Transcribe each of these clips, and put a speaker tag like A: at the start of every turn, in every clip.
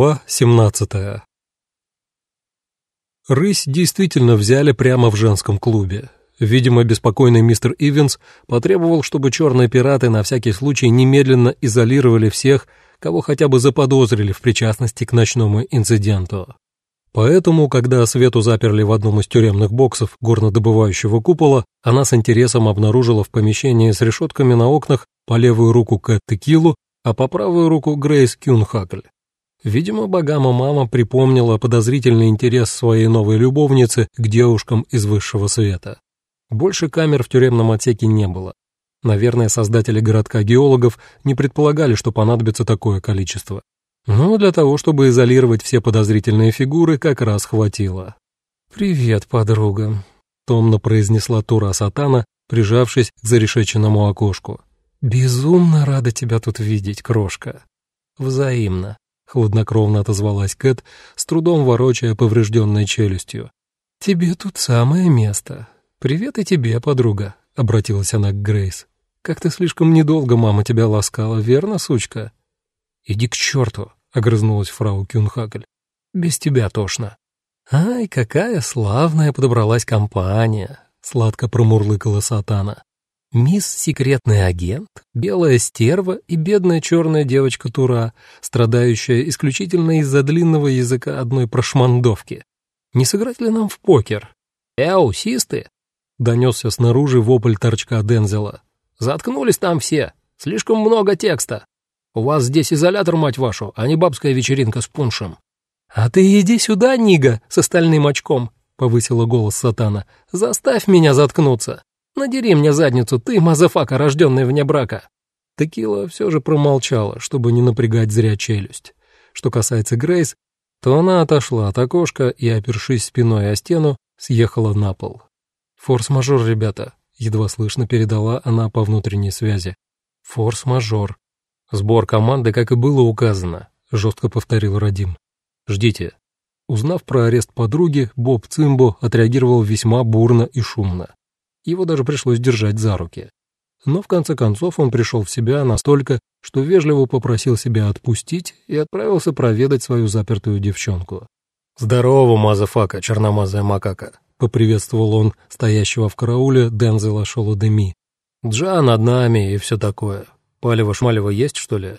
A: Глава 17 Рысь действительно взяли прямо в женском клубе. Видимо, беспокойный мистер Ивенс потребовал, чтобы черные пираты на всякий случай немедленно изолировали всех, кого хотя бы заподозрили в причастности к ночному инциденту. Поэтому, когда Свету заперли в одном из тюремных боксов горнодобывающего купола, она с интересом обнаружила в помещении с решетками на окнах по левую руку Кэт Текилу, а по правую руку Грейс Кюнхакль. Видимо, богама мама припомнила подозрительный интерес своей новой любовницы к девушкам из высшего света. Больше камер в тюремном отсеке не было. Наверное, создатели городка геологов не предполагали, что понадобится такое количество. Но для того, чтобы изолировать все подозрительные фигуры, как раз хватило. «Привет, подруга», — томно произнесла Тура Сатана, прижавшись к зарешеченному окошку. «Безумно рада тебя тут видеть, крошка». «Взаимно», — хладнокровно отозвалась Кэт, с трудом ворочая поврежденной челюстью. «Тебе тут самое место. Привет и тебе, подруга», — обратилась она к Грейс. «Как ты слишком недолго мама тебя ласкала, верно, сучка?» «Иди к черту!» — огрызнулась фрау Кюнхагль. «Без тебя тошно». «Ай, какая славная подобралась компания!» — сладко промурлыкала сатана. «Мисс Секретный агент, белая стерва и бедная черная девочка Тура, страдающая исключительно из-за длинного языка одной прошмандовки. Не сыграть ли нам в покер?» «Эу, систы!» — донесся снаружи вопль торчка Дензела. «Заткнулись там все! Слишком много текста!» У вас здесь изолятор, мать вашу, а не бабская вечеринка с пуншем». «А ты иди сюда, Нига, с остальным очком», — повысила голос Сатана. «Заставь меня заткнуться. Надери мне задницу, ты, мазафака, рожденный вне брака». Текила все же промолчала, чтобы не напрягать зря челюсть. Что касается Грейс, то она отошла от окошка и, опершись спиной о стену, съехала на пол. «Форс-мажор, ребята», — едва слышно передала она по внутренней связи. «Форс-мажор. «Сбор команды, как и было указано», — жестко повторил Радим. «Ждите». Узнав про арест подруги, Боб Цимбо отреагировал весьма бурно и шумно. Его даже пришлось держать за руки. Но в конце концов он пришел в себя настолько, что вежливо попросил себя отпустить и отправился проведать свою запертую девчонку. «Здорово, мазафака, черномазая макака», — поприветствовал он стоящего в карауле Дензела Шолодеми. «Джа над нами и все такое. «Палево-шмалево есть, что ли?»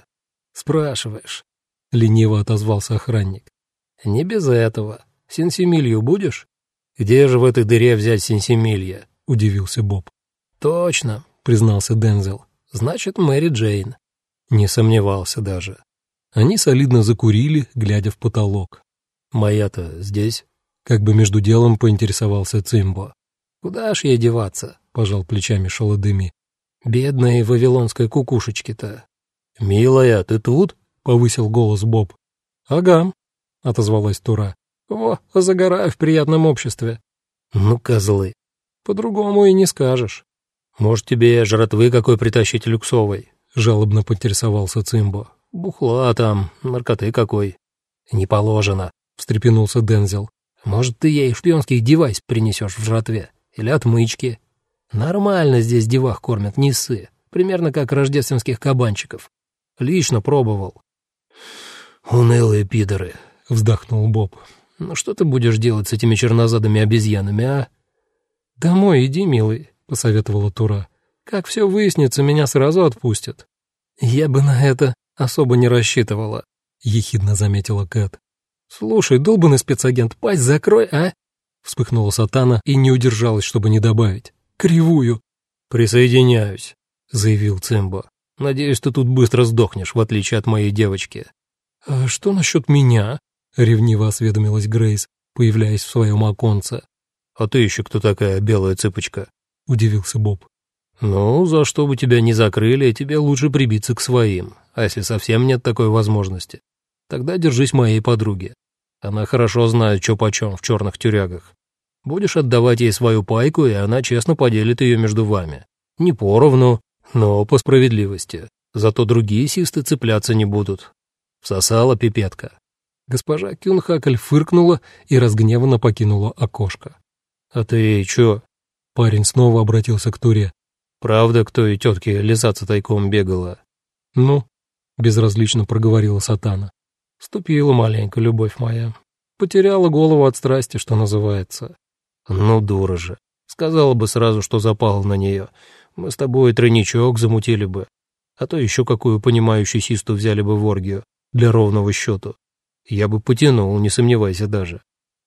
A: «Спрашиваешь», — лениво отозвался охранник. «Не без этого. Сенсимилью будешь?» «Где же в этой дыре взять сенсимилья?» — удивился Боб. «Точно», — признался Дензел. «Значит, Мэри Джейн». Не сомневался даже. Они солидно закурили, глядя в потолок. «Моя-то здесь?» — как бы между делом поинтересовался Цимбо. «Куда ж ей деваться?» — пожал плечами Шаладыми. Бедные вавилонской кукушечки-то. «Милая, ты тут?» — повысил голос Боб. «Ага», — отозвалась Тура. «О, загораю в приятном обществе». «Ну, козлы». «По-другому и не скажешь». «Может, тебе жратвы какой притащить люксовой?» — жалобно поинтересовался Цимбо. «Бухла там, наркоты какой». «Не положено», — встрепенулся Дензел. «Может, ты ей шпионский девайс принесешь в жратве? Или отмычки?» Нормально здесь девах кормят, не ссы. Примерно как рождественских кабанчиков. Лично пробовал. «Унылые пидоры», — вздохнул Боб. «Ну что ты будешь делать с этими чернозадыми обезьянами, а?» «Домой иди, милый», — посоветовала Тура. «Как все выяснится, меня сразу отпустят». «Я бы на это особо не рассчитывала», — ехидно заметила Кэт. «Слушай, долбанный спецагент, пасть закрой, а?» Вспыхнула сатана и не удержалась, чтобы не добавить кривую». «Присоединяюсь», — заявил Цимбо. «Надеюсь, ты тут быстро сдохнешь, в отличие от моей девочки». «А что насчет меня?» — ревниво осведомилась Грейс, появляясь в своем оконце. «А ты еще кто такая белая цыпочка?» — удивился Боб. «Ну, за что бы тебя не закрыли, тебе лучше прибиться к своим. А если совсем нет такой возможности, тогда держись моей подруги. Она хорошо знает, что почем в черных тюрягах. Будешь отдавать ей свою пайку, и она честно поделит ее между вами. Не поровну, но по справедливости. Зато другие систы цепляться не будут. Всосала пипетка. Госпожа Кюнхакль фыркнула и разгневанно покинула окошко. «А ты чё?» Парень снова обратился к Туре. «Правда, к той тетке лизаться тайком бегала?» «Ну?» — безразлично проговорила Сатана. Ступила маленько, любовь моя. Потеряла голову от страсти, что называется.
B: Ну, дура же. Сказала бы сразу, что запала на нее. Мы с тобой тройничок замутили бы. А то еще какую понимающую систу взяли бы в оргию для ровного счету. Я бы потянул, не сомневайся даже.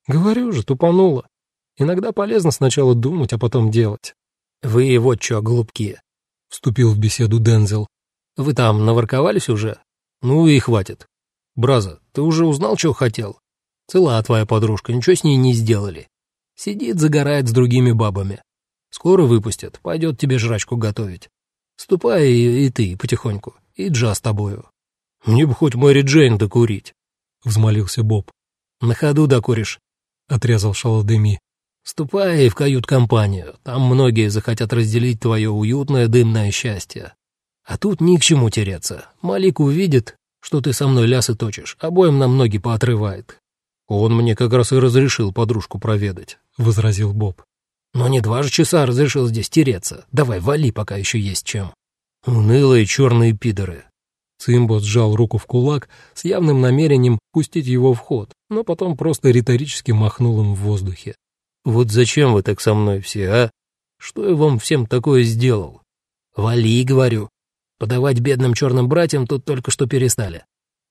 A: Говорю же, тупанула. Иногда полезно сначала думать, а потом делать.
B: Вы вот что, голубки, — вступил в беседу Дензел. Вы там наворковались уже? Ну и хватит. Браза, ты уже узнал, чего хотел? Цела твоя подружка, ничего с ней не сделали. Сидит, загорает с другими бабами. Скоро выпустят, пойдет тебе жрачку готовить. Ступай и, и ты потихоньку, и Джа с тобою. Мне бы хоть Мэри Джейн докурить, — взмолился Боб. На ходу докуришь, — отрезал Шаладеми. Ступай в кают-компанию, там многие захотят разделить твое уютное дымное счастье. А тут ни к чему тереться. Малик увидит, что ты со мной лясы точишь, обоим нам ноги поотрывает. Он мне как раз и разрешил подружку проведать, — возразил Боб. Но не два же часа разрешил здесь тереться. Давай, вали, пока еще есть чем. Унылые черные пидоры.
A: Цимбо сжал руку в кулак с явным намерением пустить его в ход, но потом просто риторически махнул им в воздухе.
B: «Вот зачем вы так со мной все, а? Что я вам всем такое сделал? Вали, говорю. Подавать бедным черным братьям тут только что перестали».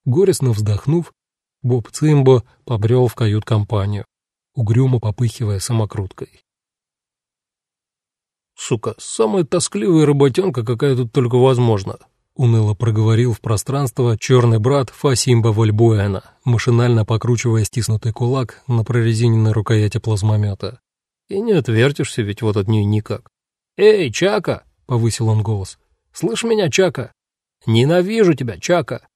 A: Горестно вздохнув, Боб Цимбо побрел в кают-компанию, угрюмо попыхивая самокруткой.
B: «Сука, самая тоскливая работенка, какая тут только возможна», — уныло проговорил в пространство черный брат Фасимба Вальбуэна, машинально покручивая стиснутый кулак на прорезиненной рукояти плазмомета. «И не отвертишься ведь вот от нее никак». «Эй, Чака!» — повысил он голос. «Слышь меня, Чака? Ненавижу тебя, Чака!»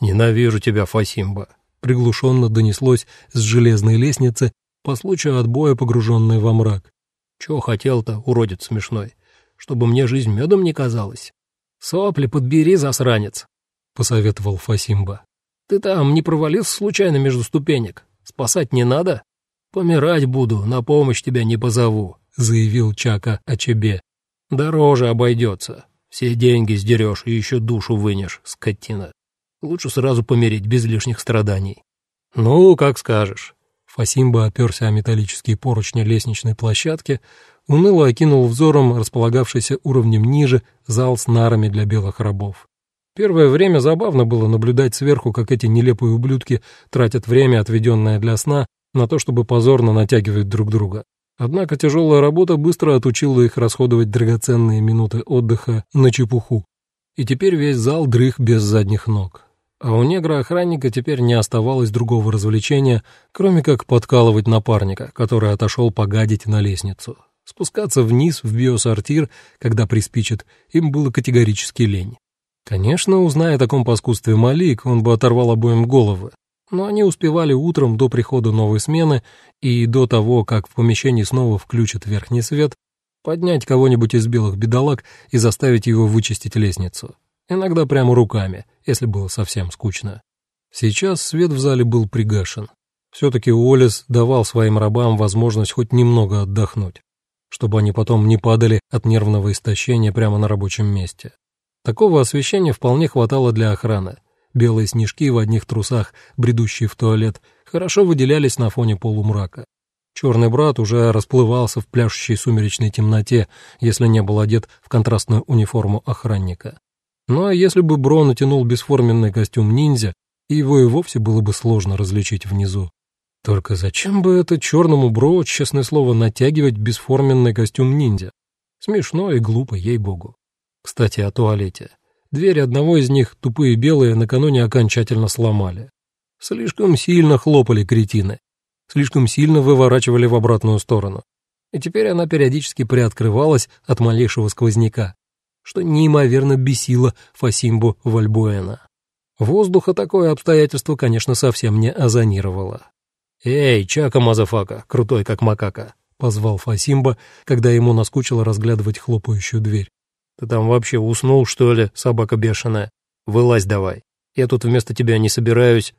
B: «Ненавижу тебя, Фасимба!» — приглушенно донеслось с железной лестницы по случаю отбоя, погруженной во мрак. Чего хотел-то, уродец смешной? Чтобы мне жизнь медом не казалась? Сопли подбери, засранец, — посоветовал Фасимба. Ты там не провалился случайно между ступенек? Спасать не надо? Помирать буду, на помощь тебя не позову, — заявил Чака Ачебе. Дороже обойдется. Все деньги сдерешь и еще душу вынешь, скотина. Лучше сразу помереть без лишних страданий. Ну, как скажешь.
A: Фасимба оперся о металлические поручни лестничной площадки, уныло окинул взором располагавшийся уровнем ниже зал с нарами для белых рабов. Первое время забавно было наблюдать сверху, как эти нелепые ублюдки тратят время, отведенное для сна, на то, чтобы позорно натягивать друг друга. Однако тяжелая работа быстро отучила их расходовать драгоценные минуты отдыха на чепуху. И теперь весь зал дрых без задних ног. А у негра-охранника теперь не оставалось другого развлечения, кроме как подкалывать напарника, который отошел погадить на лестницу. Спускаться вниз в биосортир, когда приспичит, им было категорически лень. Конечно, узная о таком паскудстве Малик, он бы оторвал обоим головы, но они успевали утром до прихода новой смены и до того, как в помещении снова включат верхний свет, поднять кого-нибудь из белых бедолаг и заставить его вычистить лестницу иногда прямо руками, если было совсем скучно. Сейчас свет в зале был пригашен. Все-таки Уоллес давал своим рабам возможность хоть немного отдохнуть, чтобы они потом не падали от нервного истощения прямо на рабочем месте. Такого освещения вполне хватало для охраны. Белые снежки в одних трусах, бредущие в туалет, хорошо выделялись на фоне полумрака. Черный брат уже расплывался в пляшущей сумеречной темноте, если не был одет в контрастную униформу охранника. Ну а если бы Бро натянул бесформенный костюм ниндзя, его и вовсе было бы сложно различить внизу. Только зачем бы это черному Бро, честное слово, натягивать бесформенный костюм ниндзя? Смешно и глупо, ей-богу. Кстати, о туалете. Двери одного из них, тупые белые, накануне окончательно сломали. Слишком сильно хлопали кретины. Слишком сильно выворачивали в обратную сторону. И теперь она периодически приоткрывалась от малейшего сквозняка что неимоверно бесило Фасимбу Вальбуэна. Воздуха такое обстоятельство, конечно, совсем не озонировало. «Эй, Чака Мазафака, крутой как макака!» — позвал Фасимба, когда ему наскучило разглядывать хлопающую дверь. «Ты там вообще уснул, что ли, собака бешеная? Вылазь давай. Я тут вместо тебя не собираюсь».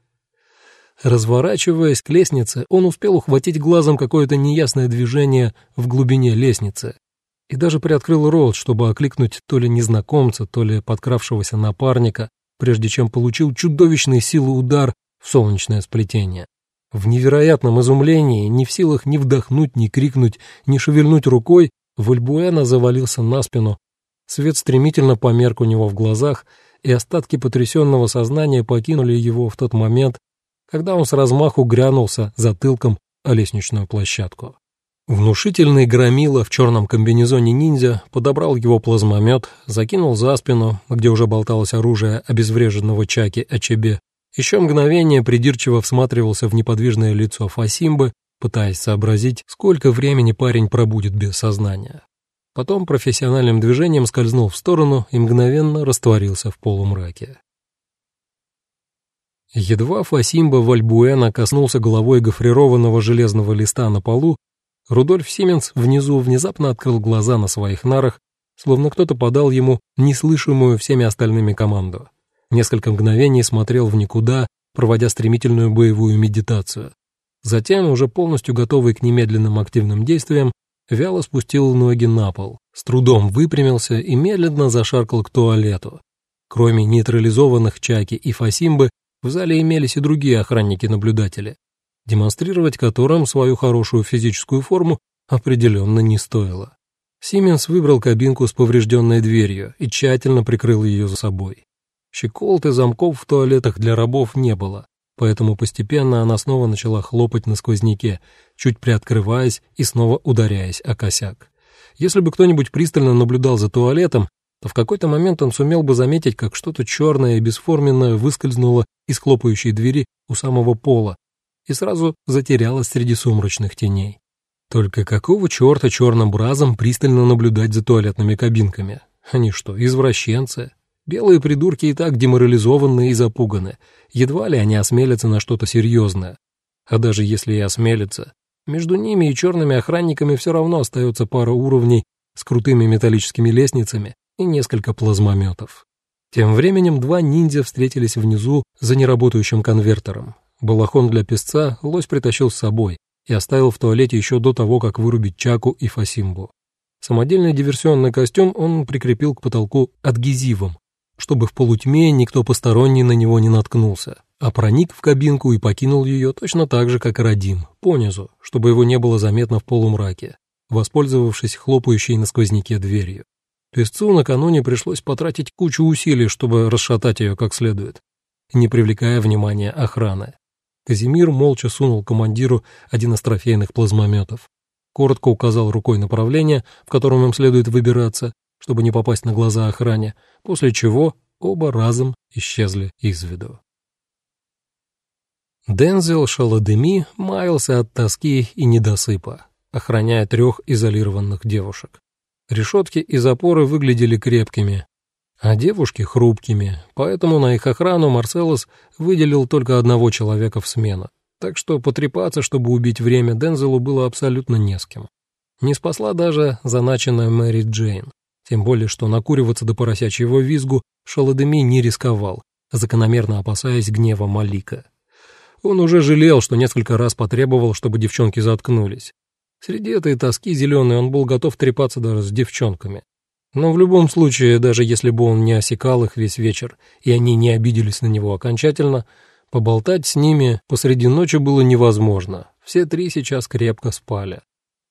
A: Разворачиваясь к лестнице, он успел ухватить глазом какое-то неясное движение в глубине лестницы и даже приоткрыл рот, чтобы окликнуть то ли незнакомца, то ли подкравшегося напарника, прежде чем получил чудовищный силы удар в солнечное сплетение. В невероятном изумлении, не в силах ни вдохнуть, ни крикнуть, ни шевельнуть рукой, Вальбуэна завалился на спину. Свет стремительно померк у него в глазах, и остатки потрясенного сознания покинули его в тот момент, когда он с размаху грянулся затылком о лестничную площадку. Внушительный громила в черном комбинезоне ниндзя подобрал его плазмомет, закинул за спину, где уже болталось оружие обезвреженного Чаки Ачебе, еще мгновение придирчиво всматривался в неподвижное лицо Фасимбы, пытаясь сообразить, сколько времени парень пробудет без сознания. Потом профессиональным движением скользнул в сторону и мгновенно растворился в полумраке. Едва Фасимба Вальбуэна коснулся головой гофрированного железного листа на полу, Рудольф Сименс внизу внезапно открыл глаза на своих нарах, словно кто-то подал ему неслышимую всеми остальными команду. Несколько мгновений смотрел в никуда, проводя стремительную боевую медитацию. Затем, уже полностью готовый к немедленным активным действиям, вяло спустил ноги на пол, с трудом выпрямился и медленно зашаркал к туалету. Кроме нейтрализованных Чаки и Фасимбы, в зале имелись и другие охранники-наблюдатели демонстрировать которым свою хорошую физическую форму определенно не стоило. Сименс выбрал кабинку с поврежденной дверью и тщательно прикрыл ее за собой. Щеколд и замков в туалетах для рабов не было, поэтому постепенно она снова начала хлопать на сквозняке, чуть приоткрываясь и снова ударяясь о косяк. Если бы кто-нибудь пристально наблюдал за туалетом, то в какой-то момент он сумел бы заметить, как что-то черное и бесформенное выскользнуло из хлопающей двери у самого пола и сразу затерялась среди сумрачных теней. Только какого черта черным бразом пристально наблюдать за туалетными кабинками? Они что, извращенцы? Белые придурки и так деморализованы и запуганы. Едва ли они осмелятся на что-то серьезное. А даже если и осмелятся, между ними и черными охранниками все равно остается пара уровней с крутыми металлическими лестницами и несколько плазмометов. Тем временем два ниндзя встретились внизу за неработающим конвертером. Балахон для песца лось притащил с собой и оставил в туалете еще до того, как вырубить Чаку и Фасимбу. Самодельный диверсионный костюм он прикрепил к потолку адгезивом, чтобы в полутьме никто посторонний на него не наткнулся, а проник в кабинку и покинул ее точно так же, как и Радим, понизу, чтобы его не было заметно в полумраке, воспользовавшись хлопающей на сквозняке дверью. Песцу накануне пришлось потратить кучу усилий, чтобы расшатать ее как следует, не привлекая внимания охраны. Казимир молча сунул командиру один из трофейных плазмометов. Коротко указал рукой направление, в котором им следует выбираться, чтобы не попасть на глаза охране, после чего оба разом исчезли из виду. Дензел Шаладеми маялся от тоски и недосыпа, охраняя трех изолированных девушек. Решетки и запоры выглядели крепкими, а девушки хрупкими, поэтому на их охрану Марселос выделил только одного человека в смену. Так что потрепаться, чтобы убить время Дензелу, было абсолютно не с кем. Не спасла даже заначенная Мэри Джейн. Тем более, что накуриваться до поросячьего визгу Шаладеми не рисковал, закономерно опасаясь гнева Малика. Он уже жалел, что несколько раз потребовал, чтобы девчонки заткнулись. Среди этой тоски зеленой он был готов трепаться даже с девчонками. Но в любом случае, даже если бы он не осекал их весь вечер, и они не обиделись на него окончательно, поболтать с ними посреди ночи было невозможно. Все три сейчас крепко спали.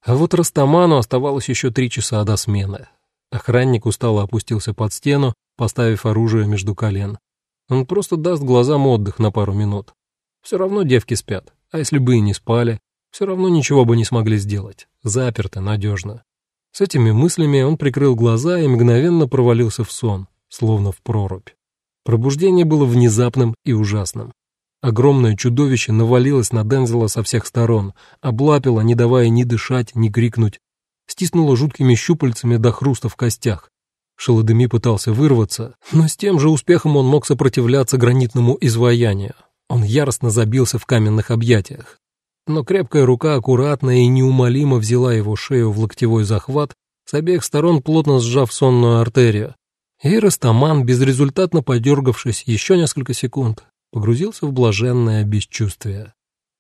A: А вот Растаману оставалось еще три часа до смены. Охранник устало опустился под стену, поставив оружие между колен. Он просто даст глазам отдых на пару минут. Все равно девки спят, а если бы и не спали, все равно ничего бы не смогли сделать. Заперто надежно. С этими мыслями он прикрыл глаза и мгновенно провалился в сон, словно в прорубь. Пробуждение было внезапным и ужасным. Огромное чудовище навалилось на Дензела со всех сторон, облапило, не давая ни дышать, ни крикнуть, стиснуло жуткими щупальцами до хруста в костях. Шелодеми пытался вырваться, но с тем же успехом он мог сопротивляться гранитному изваянию. Он яростно забился в каменных объятиях но крепкая рука аккуратно и неумолимо взяла его шею в локтевой захват, с обеих сторон плотно сжав сонную артерию. И Растаман, безрезультатно подергавшись еще несколько секунд, погрузился в блаженное бесчувствие.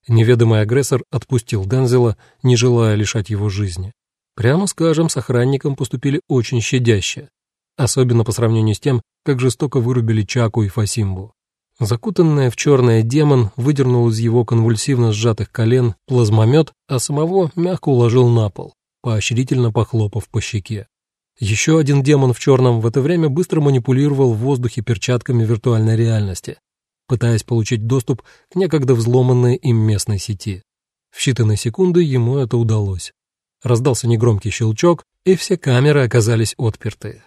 A: Неведомый агрессор отпустил Дензела, не желая лишать его жизни. Прямо скажем, с охранником поступили очень щадяще, особенно по сравнению с тем, как жестоко вырубили Чаку и Фасимбу. Закутанная в черное демон выдернул из его конвульсивно сжатых колен плазмомет, а самого мягко уложил на пол, поощрительно похлопав по щеке. Еще один демон в черном в это время быстро манипулировал в воздухе перчатками виртуальной реальности, пытаясь получить доступ к некогда взломанной им местной сети. В считанные секунды ему это удалось. Раздался негромкий щелчок, и все камеры оказались отперты.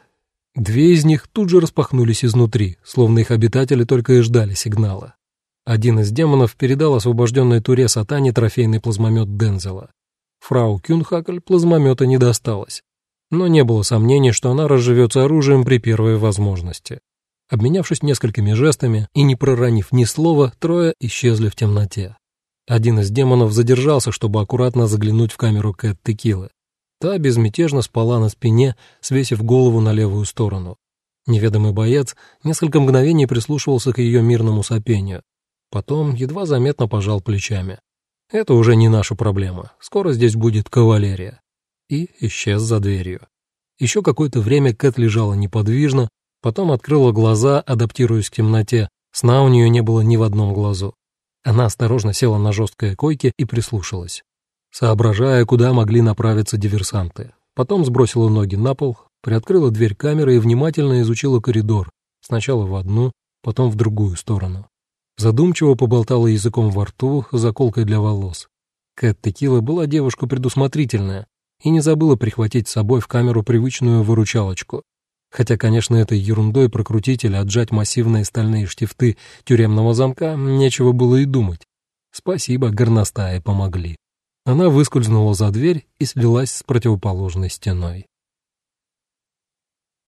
A: Две из них тут же распахнулись изнутри, словно их обитатели только и ждали сигнала. Один из демонов передал освобожденной туре сатане трофейный плазмомет Дензела. Фрау Кюнхакль плазмомета не досталось, но не было сомнений, что она разживется оружием при первой возможности. Обменявшись несколькими жестами и не проронив ни слова, трое исчезли в темноте. Один из демонов задержался, чтобы аккуратно заглянуть в камеру Кэт Текилы. Та безмятежно спала на спине, свесив голову на левую сторону. Неведомый боец несколько мгновений прислушивался к ее мирному сопению. Потом едва заметно пожал плечами. «Это уже не наша проблема. Скоро здесь будет кавалерия». И исчез за дверью. Еще какое-то время Кэт лежала неподвижно, потом открыла глаза, адаптируясь к темноте. Сна у нее не было ни в одном глазу. Она осторожно села на жесткой койке и прислушалась соображая, куда могли направиться диверсанты. Потом сбросила ноги на пол, приоткрыла дверь камеры и внимательно изучила коридор, сначала в одну, потом в другую сторону. Задумчиво поболтала языком во рту, заколкой для волос. Кэт Текила была девушка предусмотрительная и не забыла прихватить с собой в камеру привычную выручалочку. Хотя, конечно, этой ерундой прокрутить или отжать массивные стальные штифты тюремного замка нечего было и думать. Спасибо, горностаи помогли. Она выскользнула за дверь и слилась с противоположной стеной.